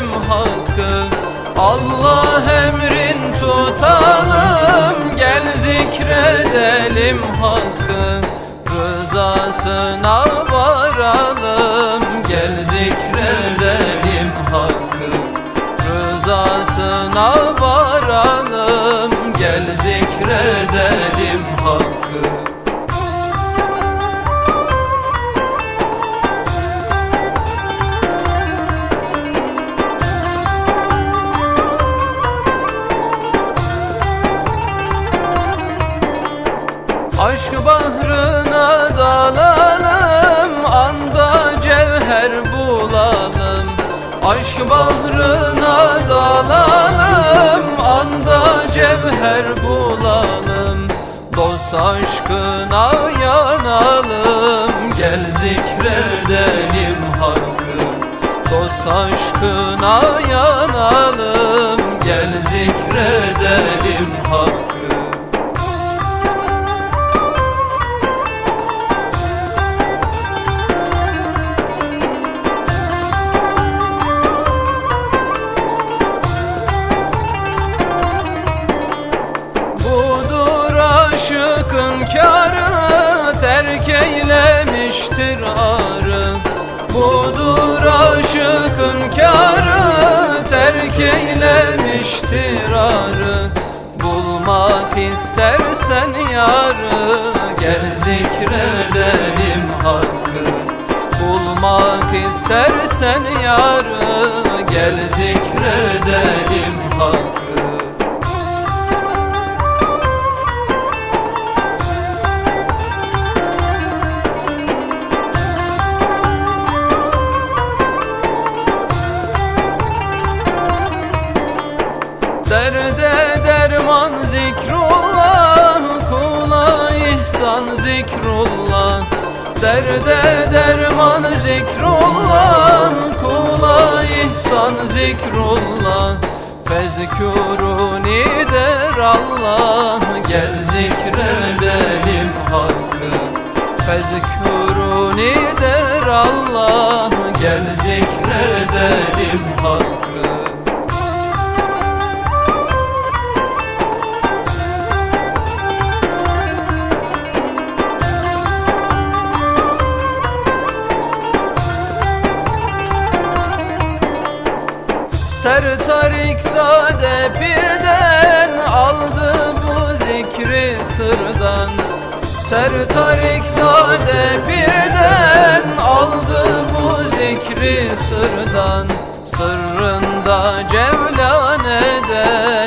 zikredelim hakkı. Allah emrin tutalım Gel zikredelim hakkı. Rızasına varalım Gel zikredelim hakkı. Rızasına varalım Gel zikredelim hakkı Aşk bahrına dalalım Anda cevher bulalım. Aşk bahrına dalalım Anda cevher bulalım. Dost aşkına yanalım Gel zikredelim hakkı. Dost aşkına yanalım Gel zikredelim hakkı aşıkın karı terk eylemiştir arı. Budur aşıkın karı terk eylemiştir arı. Bulmak istersen yarı gel zikredelim hakkı. Bulmak istersen yarı gel zikredelim hakkı Derman zikrullah Kula ihsan zikrullah. Derde derman zikrullah Kula ihsan zikrullah. Fezkuruni der Allah Gel zikredelim hakkı. Fezkuruni der Allah Gel zikredelim hakkı Sertarik sade birden aldı bu zikri sırdan. Sertarik sade birden aldı bu zikri sırdan. Sırrında cevlan zikre